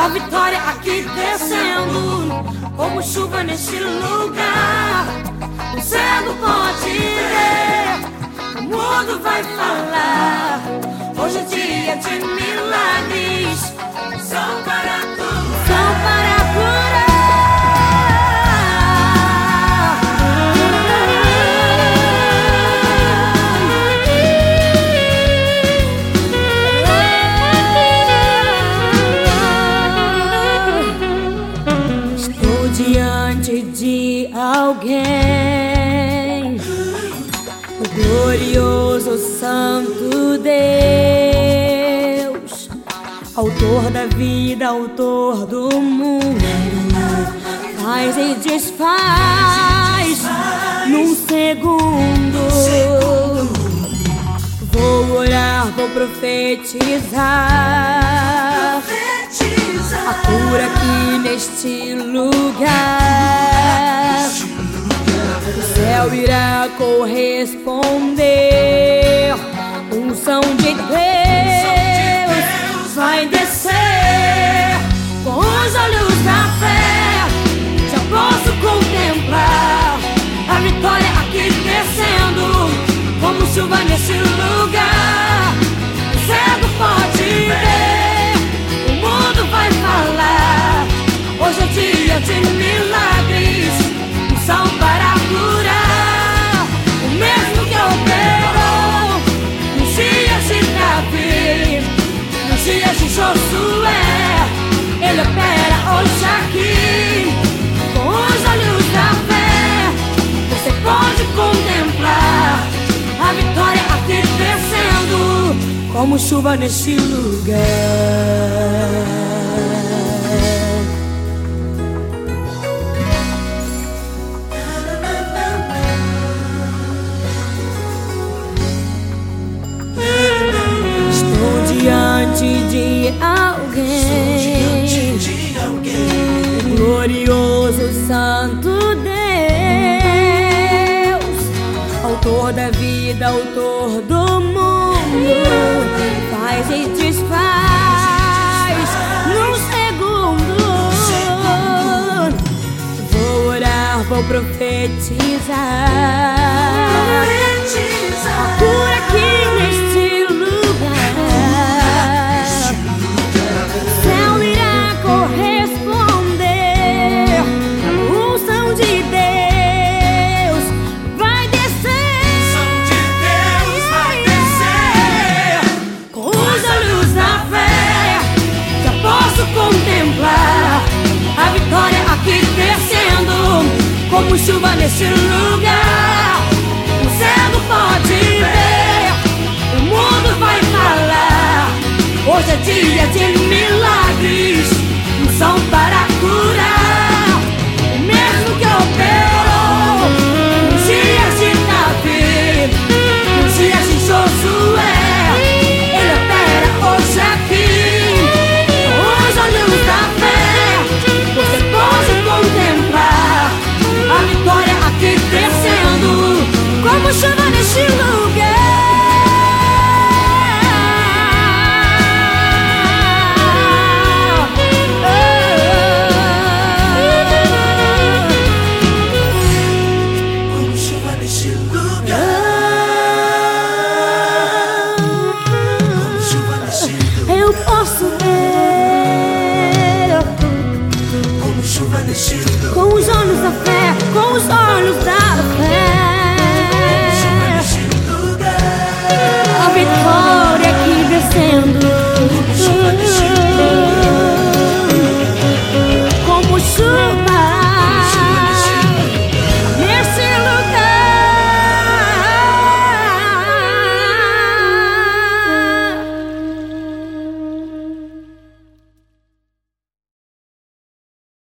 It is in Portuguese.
A vitória aqui descendo, como chuva neste lugar. O cego pode ver, o mundo vai falar. Hoje é dia de milagres, são para alguém, o glorioso Santo Deus, autor da vida, autor do mundo, faz e desfaz num segundo. Vou orar, vou profetizar a cura aqui neste lugar. Corresponder. Unção de Deus vai descer com os olhos da fé. Já posso contemplar a vitória aqui descendo como chuva nesse lugar. Josué, ele opera hoje aqui. Com os olhos da fé, você pode contemplar a vitória aqui descendo como chuva neste lugar. Estou diante de glorioso Santo Deus, autor da vida, autor do mundo, faz e desfaz num segundo. Vou orar, vou profetizar. A cura aqui chuva neste lugar. O cego pode ver, o mundo vai falar. Hoje é dia de milagres, neste lugar. Como chuva neste lugar. Como chuva neste lugar. Eu posso ver Como chuva neste lugar. com os olhos da fé, com os olhos